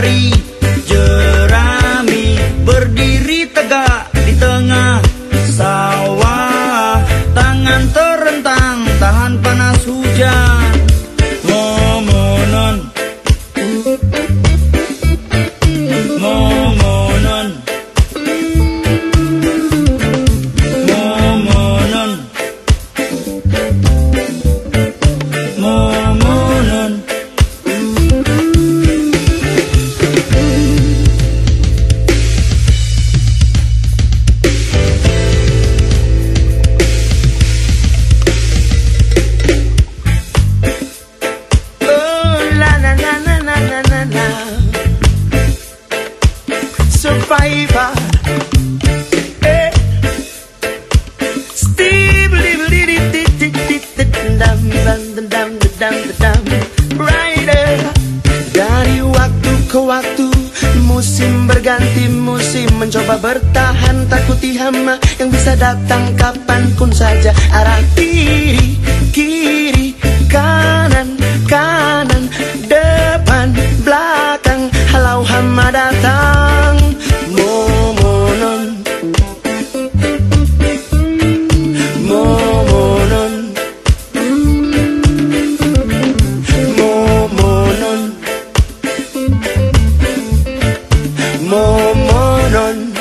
París. dari waktu ke waktu musim berganti musim mencoba bertahan. Takut hama yang bisa datang kapan pun saja. Arah diri 茫茫人。